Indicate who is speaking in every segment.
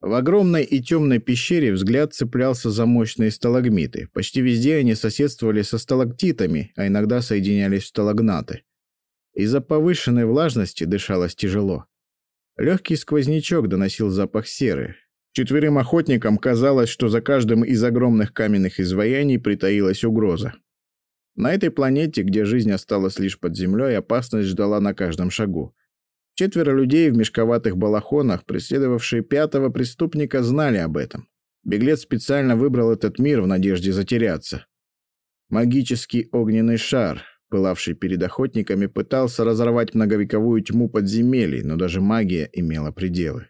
Speaker 1: В огромной и темной пещере взгляд цеплялся за мощные сталагмиты. Почти везде они соседствовали со сталактитами, а иногда соединялись в сталагнаты. Из-за повышенной влажности дышалось тяжело. Легкий сквознячок доносил запах серы. Четверым охотникам казалось, что за каждым из огромных каменных изваяний притаилась угроза. На этой планете, где жизнь осталась лишь под землей, опасность ждала на каждом шагу. Четверо людей в мешковатых балахонах, преследовавшие пятого преступника, знали об этом. Беглец специально выбрал этот мир в надежде затеряться. Магический огненный шар, пылавший перед охотниками, пытался разорвать многовековую тьму подземелий, но даже магия имела пределы.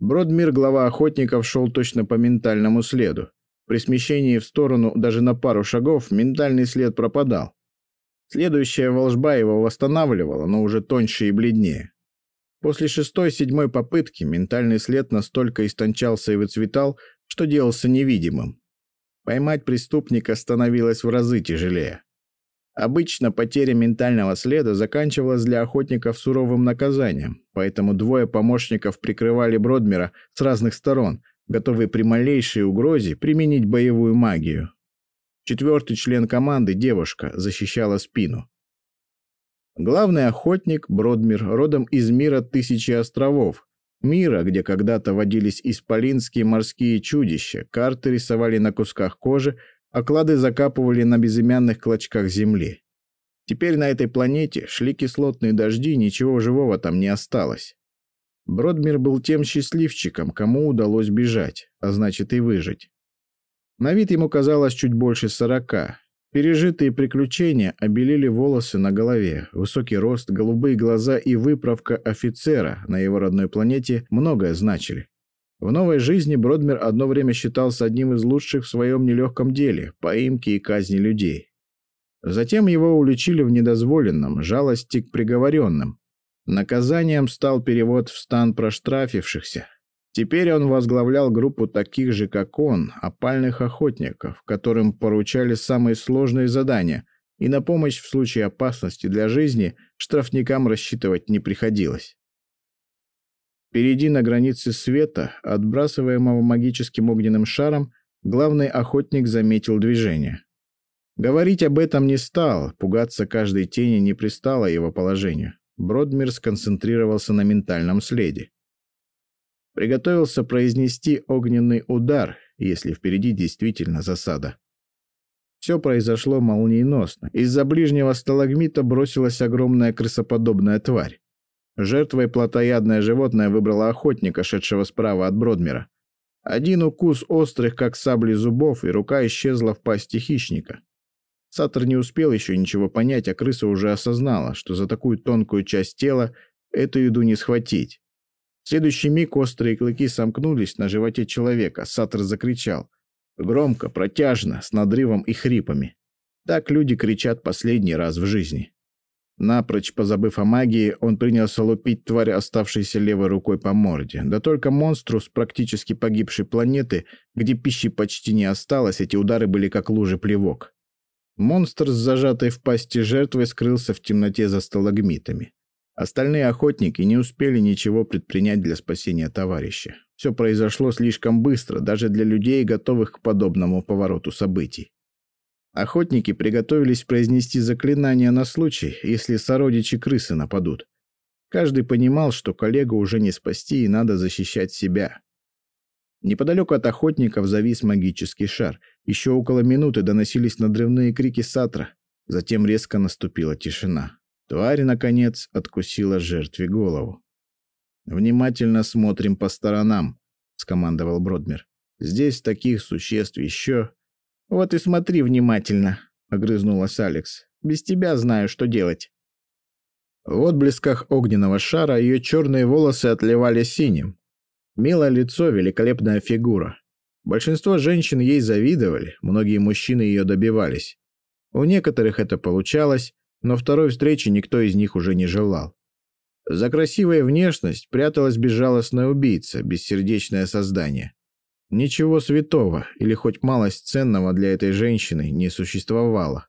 Speaker 1: Бродмир, глава охотников, шел точно по ментальному следу. При смещении в сторону даже на пару шагов ментальный след пропадал. Следующая волжба его восстанавливала, но уже тоньше и бледнее. После шестой-седьмой попытки ментальный след настолько истончался и выцветал, что делался невидимым. Поймать преступника становилось в разы тяжелее. Обычно потеря ментального следа заканчивалась для охотников суровым наказанием, поэтому двое помощников прикрывали Бродмера с разных сторон, готовые при малейшей угрозе применить боевую магию. Четвертый член команды, девушка, защищала спину. Главный охотник Бродмир родом из мира Тысячи островов, мира, где когда-то водились исполинские морские чудища, карты рисовали на кусках кожи, а клады закапывали на безымянных клочках земли. Теперь на этой планете шли кислотные дожди, ничего живого там не осталось. Бродмир был тем счастливчиком, кому удалось бежать, а значит и выжить. На вид ему казалось чуть больше сорока. Пережитые приключения обелили волосы на голове, высокий рост, голубые глаза и выправка офицера на его родной планете многое значили. В новой жизни Бродмер одно время считался одним из лучших в своем нелегком деле – поимки и казни людей. Затем его уличили в недозволенном, жалости к приговоренным. Наказанием стал перевод в стан проштрафившихся, Теперь он возглавлял группу таких же, как он, опальных охотников, которым поручали самые сложные задания, и на помощь в случае опасности для жизни штрафникам рассчитывать не приходилось. Впереди на границе света, отбрасываемого магическим огненным шаром, главный охотник заметил движение. Говорить об этом не стал, пугаться каждой тени не пристало его положению. Бродмир сконцентрировался на ментальном следе. Приготовился произнести огненный удар, если впереди действительно засада. Все произошло молниеносно. Из-за ближнего сталагмита бросилась огромная крысоподобная тварь. Жертвой плотоядное животное выбрало охотника, шедшего справа от Бродмера. Один укус острых, как сабли зубов, и рука исчезла в пасти хищника. Сатор не успел еще ничего понять, а крыса уже осознала, что за такую тонкую часть тела эту еду не схватить. В следующий миг острые клыки сомкнулись на животе человека. Сатор закричал. Громко, протяжно, с надрывом и хрипами. Так люди кричат последний раз в жизни. Напрочь позабыв о магии, он принялся лупить тварь, оставшейся левой рукой по морде. Да только монстру с практически погибшей планеты, где пищи почти не осталось, эти удары были как лужи плевок. Монстр с зажатой в пасти жертвой скрылся в темноте за сталагмитами. Остальные охотники не успели ничего предпринять для спасения товарища. Все произошло слишком быстро, даже для людей, готовых к подобному повороту событий. Охотники приготовились произнести заклинание на случай, если сородичи крысы нападут. Каждый понимал, что коллегу уже не спасти и надо защищать себя. Неподалеку от охотников завис магический шар. Еще около минуты доносились надрывные крики Сатра. Затем резко наступила тишина. Тварь, наконец, откусила жертве голову. «Внимательно смотрим по сторонам», — скомандовал Бродмер. «Здесь таких существ еще...» «Вот и смотри внимательно», — огрызнулась Алекс. «Без тебя знаю, что делать». В отблесках огненного шара ее черные волосы отливали синим. Милое лицо, великолепная фигура. Большинство женщин ей завидовали, многие мужчины ее добивались. У некоторых это получалось, но второй встречи никто из них уже не желал. За красивой внешность пряталась безжалостная убийца, бессердечное создание. Ничего святого или хоть малость ценного для этой женщины не существовало.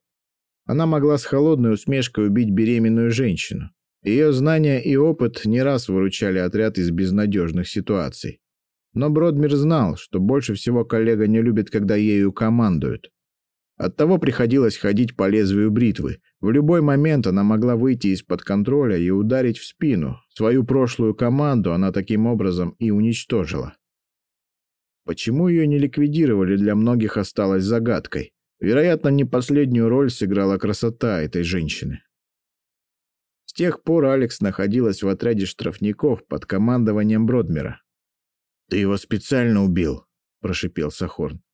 Speaker 1: Она могла с холодной усмешкой убить беременную женщину. Ее знания и опыт не раз выручали отряд из безнадежных ситуаций. Но Бродмир знал, что больше всего коллега не любит, когда ею командуют. Оттого приходилось ходить по лезвию бритвы. В любой момент она могла выйти из-под контроля и ударить в спину. Свою прошлую команду она таким образом и уничтожила. Почему ее не ликвидировали, для многих осталось загадкой. Вероятно, не последнюю роль сыграла красота этой женщины. С тех пор Алекс находилась в отряде штрафников под командованием Бродмера. «Ты его специально убил», – прошипел Сахорн.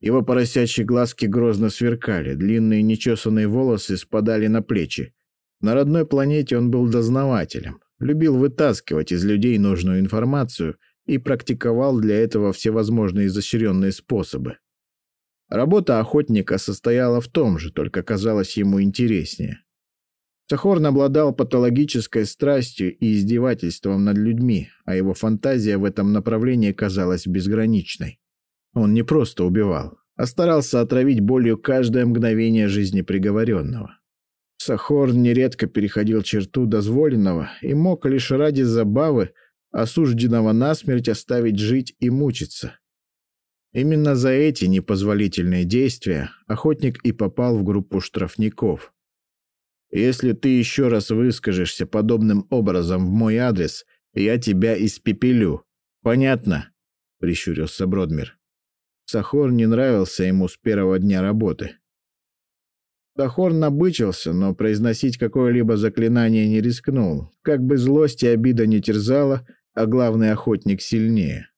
Speaker 1: Его поросячьи глазки грозно сверкали, длинные нечесанные волосы спадали на плечи. На родной планете он был дознавателем, любил вытаскивать из людей нужную информацию и практиковал для этого всевозможные изощренные способы. Работа охотника состояла в том же, только казалось ему интереснее. Сахорн обладал патологической страстью и издевательством над людьми, а его фантазия в этом направлении казалась безграничной. Он не просто убивал, а старался отравить болью каждое мгновение жизни приговоренного. Сахорн нередко переходил черту дозволенного и мог лишь ради забавы осужденного насмерть оставить жить и мучиться. Именно за эти непозволительные действия охотник и попал в группу штрафников. Если ты еще раз выскажешься подобным образом в мой адрес, я тебя испепелю. Понятно? Прищурился Бродмир. Сахор не нравился ему с первого дня работы. Сахор набычился, но произносить какое-либо заклинание не рискнул. Как бы злость и обида не терзала, а главный охотник сильнее.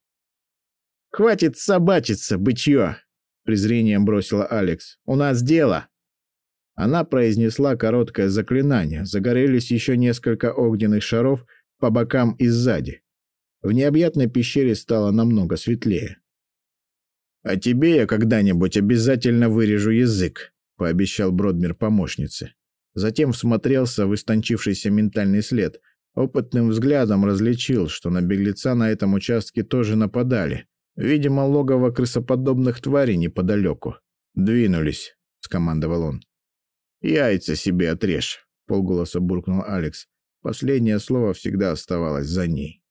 Speaker 1: «Хватит собачиться, бычье!» — презрением бросила Алекс. «У нас дело!» Она произнесла короткое заклинание. Загорелись еще несколько огненных шаров по бокам и сзади. В необъятной пещере стало намного светлее. «А тебе я когда-нибудь обязательно вырежу язык», — пообещал Бродмир помощнице. Затем всмотрелся в истончившийся ментальный след. Опытным взглядом различил, что на беглеца на этом участке тоже нападали. Видимо, логово крысоподобных тварей неподалеку. «Двинулись», — скомандовал он. «Яйца себе отрежь», — полголоса буркнул Алекс. Последнее слово всегда оставалось за ней.